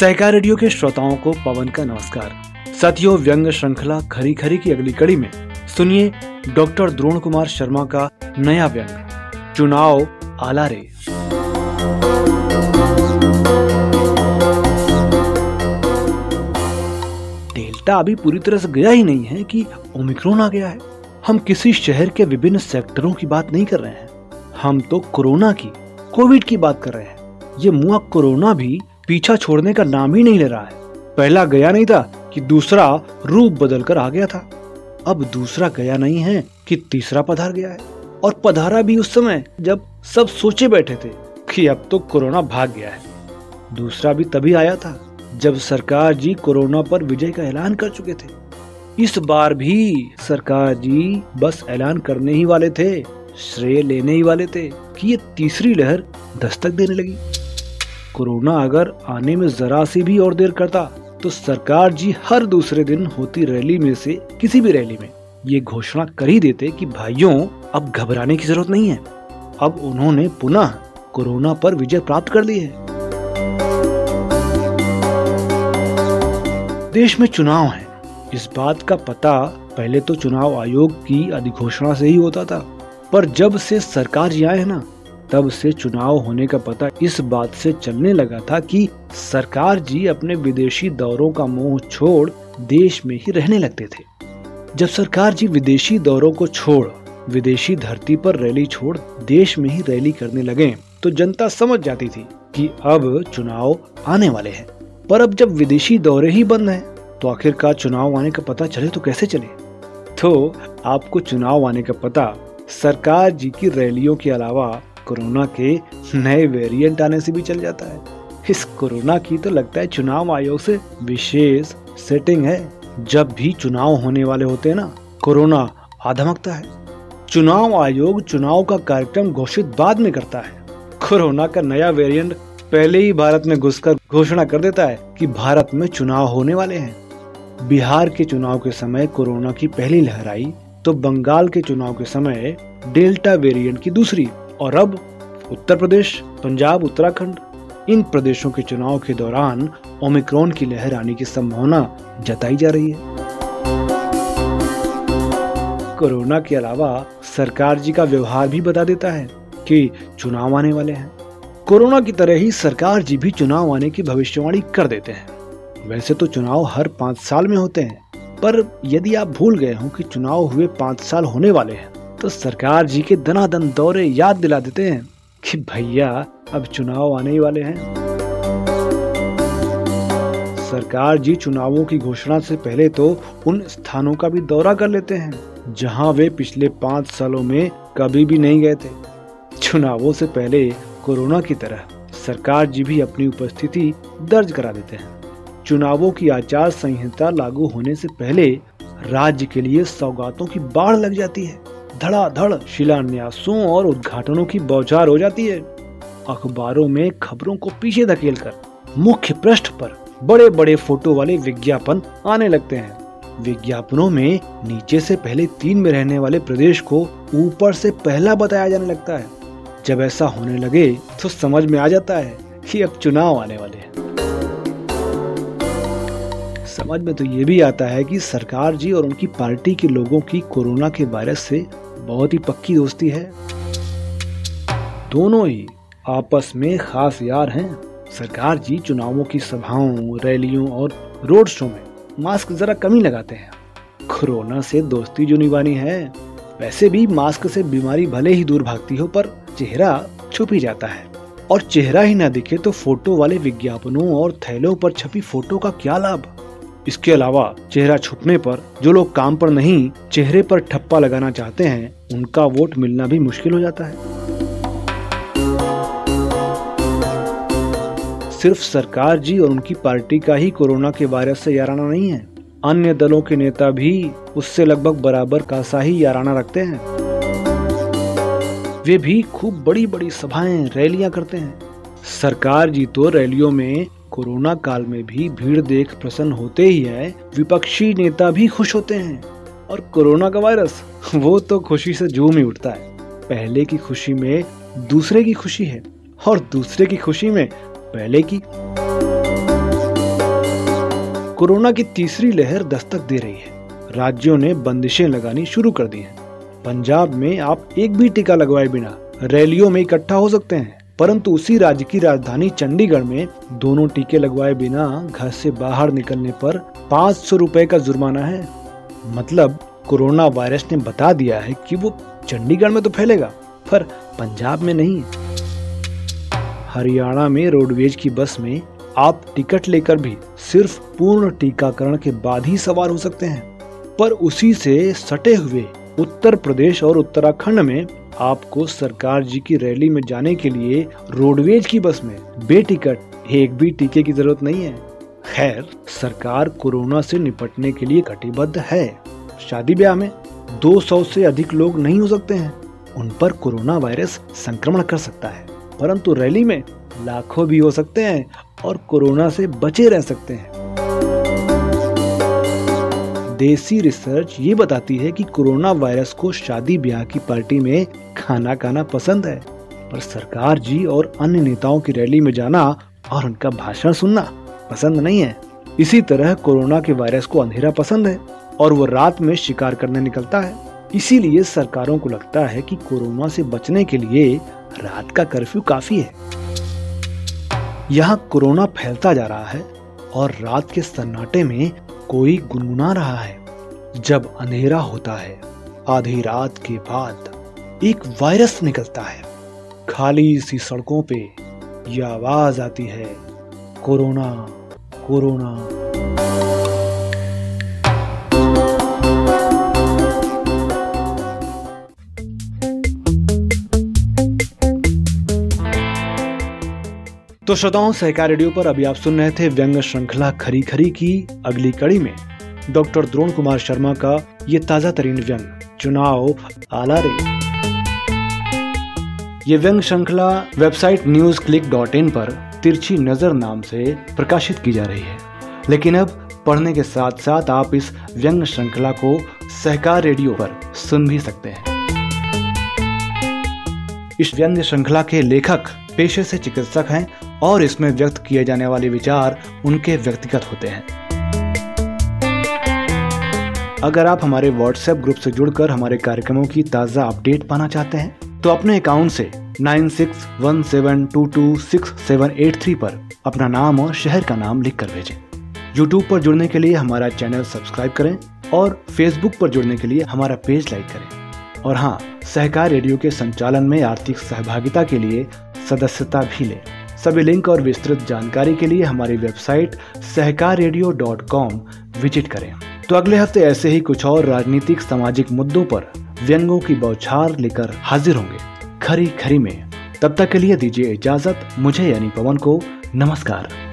सहकार radio के श्रोताओं को पवन का नमस्कार। साथियों व्यंग श्रृंखला खरी खरी की अगली कड़ी में सुनिए डॉक्टर द्रोण कुमार शर्मा का नया व्यंग, चुनाव आलारे। डेल्टा अभी पूरी तरह से गया ही नहीं है कि ओमिक्रोन आ गया है। हम किसी शहर के विभिन्न सेक्टरों की बात नहीं कर रहे हैं। हम तो कोरोना की, कोविड की बात कर रहे हैं। ये मुआ कोरोना भी पीछा छोड़ने का नाम ही नहीं ले रहा है। पहला गया नहीं था कि दूसरा रूप बदल कर आ गया था। अब दूसरा गया नहीं है कि तीसरा पधार गया है। और पधारा भी उस समय जब सब सोचे बैठे थे कि अब तो कोरोना भाग गया है। दूसरा भी तभी आया था जब सरकार जी कोरोना पर विजय का ऐलान कर चुके थे। इस बार भी सरकार जी बस ऐलान करने ही वाले थे, श्रेय लेने ही वाले थे कि ये तीसरी लहर दस्तक देने लगी। कोरोना अगर आने में जरा सी भी और देर करता तो सरकार जी हर दूसरे दिन होती रैली में से किसी भी रैली में ये घोषणा कर ही देते कि भाइयों, अब घबराने की ज़रूरत नहीं है। अब उन्होंने पुनः कोरोना पर विजय प्राप्त कर ली है। देश में चुनाव है। इस बात का पता पहले तो चुनाव आयोग की अधिघोषणा से ही होता था, पर जब से सरकार जी आए ना तब से चुनाव होने का पता इस बात से चलने लगा था कि सरकार जी अपने विदेशी दौरों का मोह छोड़ देश में ही रहने लगते थे। जब सरकार जी विदेशी दौरों को छोड़, विदेशी धरती पर रैली छोड़ देश में ही रैली करने लगे तो जनता समझ जाती थी कि अब चुनाव आने वाले हैं। पर अब जब विदेशी दौरे ही बंद हैं तो आखिरकार चुनाव आने का पता चले तो कैसे चले? तो आपको चुनाव आने का पता सरकार जी की रैलियों के अलावा कोरोना के नए वेरिएंट आने से भी चल जाता है। इस कोरोना की तो लगता है चुनाव आयोग से विशेष सेटिंग है। जब भी चुनाव होने वाले होते हैं ना, कोरोना आधमकता है। चुनाव आयोग चुनाव का कार्यक्रम घोषित बाद में करता है। कोरोना का नया वेरिएंट पहले ही भारत में घुसकर घोषणा कर देता है कि भारत में चुनाव होने वाले हैं। बिहार के चुनाव के समय कोरोना की पहली लहर आई तो बंगाल के चुनाव के समय डेल्टा वेरिएंट की दूसरी। और अब उत्तर प्रदेश, पंजाब, उत्तराखंड, इन प्रदेशों के चुनाव के दौरान ओमिक्रॉन की लहर आने की संभावना जताई जा रही है। कोरोना के अलावा सरकार जी का व्यवहार भी बता देता है कि चुनाव आने वाले हैं। कोरोना की तरह ही सरकार जी भी चुनाव आने की भविष्यवाणी कर देते हैं। वैसे तो चुनाव हर पाँच साल में होते हैं, पर यदि आप भूल गए हो कि चुनाव हुए पाँच साल होने वाले हैं तो सरकार जी के दनादन दौरे याद दिला देते हैं कि भैया, अब चुनाव आने ही वाले हैं। सरकार जी चुनावों की घोषणा से पहले तो उन स्थानों का भी दौरा कर लेते हैं, जहाँ वे पिछले पाँच सालों में कभी भी नहीं गए थे। चुनावों से पहले कोरोना की तरह सरकार जी भी अपनी उपस्थिति दर्ज करा देते हैं। चुनावों की आचार संहिता लागू होने से पहले राज्य के लिए सौगातों की बाढ़ लग जाती है। धड़ाधड़ शिलान्यासों और उद्घाटनों की बौछार हो जाती है। अखबारों में खबरों को पीछे धकेल कर मुख्य पृष्ठ पर बड़े बड़े फ़ोटो वाले विज्ञापन आने लगते हैं। विज्ञापनों में नीचे से पहले तीन में रहने वाले प्रदेश को ऊपर से पहला बताया जाने लगता है। जब ऐसा होने लगे तो समझ में आ जाता है कि अब चुनाव आने वाले हैं। समझ में तो ये भी आता है कि सरकार जी और उनकी पार्टी के लोगों की कोरोना के वायरस से बहुत ही पक्की दोस्ती है। दोनों ही आपस में खास यार हैं। सरकार जी चुनावों की सभाओं, रैलियों और रोड शो में मास्क जरा कम ही लगाते हैं। कोरोना से दोस्ती जो निभानी है, वैसे भी मास्क से बीमारी भले ही दूर भागती हो, पर चेहरा छुप ही जाता है। और चेहरा ही ना दिखे तो फ़ोटो वाले विज्ञापनों और थैलों पर छपी फ़ोटो का क्या लाभ? इसके अलावा चेहरा छुपने पर जो लोग काम पर नहीं, चेहरे पर ठप्पा लगाना चाहते हैं, उनका वोट मिलना भी मुश्किल हो जाता है। सिर्फ़ सरकार जी और उनकी पार्टी का ही कोरोना के वायरस से याराना नहीं है। अन्य दलों के नेता भी उससे लगभग बराबर का सा ही याराना रखते हैं। वे भी खूब बड़ी बड़ी सभाएँ, रैलियाँ करते हैं। सरकार जी तो रैलियों में कोरोना काल में भी भीड़ देख प्रसन्न होते ही है विपक्षी नेता भी खुश होते हैं। और कोरोना का वायरस, वो तो खुशी से झूम ही उठता है। पहले की खुशी में दूसरे की खुशी है, और दूसरे की खुशी में पहले की। कोरोना की तीसरी लहर दस्तक दे रही है। राज्यों ने बंदिशें लगानी शुरू कर दी हैं। पंजाब में आप एक भी टीका लगवाए बिना, रैलियों में इकट्ठा हो सकते हैं। परंतु उसी राज्य की राजधानी चंडीगढ़ में दोनों टीके लगवाए बिना घर से बाहर निकलने पर पाँच सौ का जुर्माना है। मतलब कोरोना वायरस ने बता दिया है कि वो चंडीगढ़ में तो फैलेगा, पर पंजाब में नहीं। हरियाणा में रोडवेज़ की बस में आप टिकट लेकर भी सिर्फ़ पूर्ण टीकाकरण के बाद ही सवार हो सकते हैं। पर उसी से सटे हुए उत्तर प्रदेश और उत्तराखंड में आपको सरकार जी की रैली में जाने के लिए रोडवेज़ की बस में बेटिकट, एक भी टीके की ज़रूरत नहीं है। खैर, सरकार कोरोना से निपटने के लिए कटिबद्ध है। शादी ब्याह में 200 से अधिक लोग नहीं हो सकते हैं। उन पर कोरोना वायरस संक्रमण कर सकता है। परंतु रैली में लाखों भी हो सकते हैं और कोरोना से बचे रह सकते हैं। देसी रिसर्च ये बताती है कि कोरोना वायरस को शादी ब्याह की पार्टी में खाना खाना पसंद है, पर सरकार जी और अन्य नेताओं की रैली में जाना और उनका भाषण सुनना पसंद नहीं है। इसी तरह कोरोना के वायरस को अंधेरा पसंद है और वो रात में शिकार करने निकलता है। इसीलिए सरकारों को लगता है कि कोरोना से बचने के लिए रात का कर्फ्यू काफ़ी है। यहाँ कोरोना फैलता जा रहा है और रात के सन्नाटे में कोई गुनगुना रहा है, जब अंधेरा होता है, आधी रात के बाद। एक वायरस निकलता है। खाली सी सड़कों पे यह आवाज़ आती है, कोरोना कोरोना। तो श्रोताओं, सहकार रेडियो पर अभी आप सुन रहे थे व्यंग श्रृंखला खरी खरी की अगली कड़ी में। डॉक्टर द्रोण कुमार शर्मा का ये ताज़ा तरीन व्यंग, चुनाव आला रे। ये व्यंग श्रृंखला website news click dot in पर तिरछी नज़र नाम से प्रकाशित की जा रही है। लेकिन अब पढ़ने के साथ साथ आप इस व्यंग श्रृंखला को सहकार रेडियो पर सुन भी सकते हैं। इस व्यंग श्रृंखला के लेखक, पेशे से चिकित्सक हैं और इसमें व्यक्त किए जाने वाले विचार उनके व्यक्तिगत होते हैं। अगर आप हमारे व्हाट्सएप ग्रुप से जुड़कर हमारे कार्यक्रमों की ताज़ा अपडेट पाना चाहते हैं तो अपने अकाउंट से 9617226783 पर अपना नाम और शहर का नाम लिख कर भेजें। यूट्यूब पर जुड़ने के लिए हमारा चैनल सब्सक्राइब करें और फेसबुक पर जुड़ने के लिए हमारा पेज लाइक करें। और हाँ सहकार रेडियो के संचालन में आर्थिक सहभागिता के लिए सदस्यता भी लें। सभी लिंक और विस्तृत जानकारी के लिए हमारी website Sahakar radio dot com visit करें। तो अगले हफ़्ते ऐसे ही कुछ और राजनीतिक सामाजिक मुद्दों पर व्यंगों की बौछार लेकर हाजिर होंगे। खरी खरी में। तब तक के लिए दीजिए इजाज़त। मुझे यानी पवन को नमस्कार।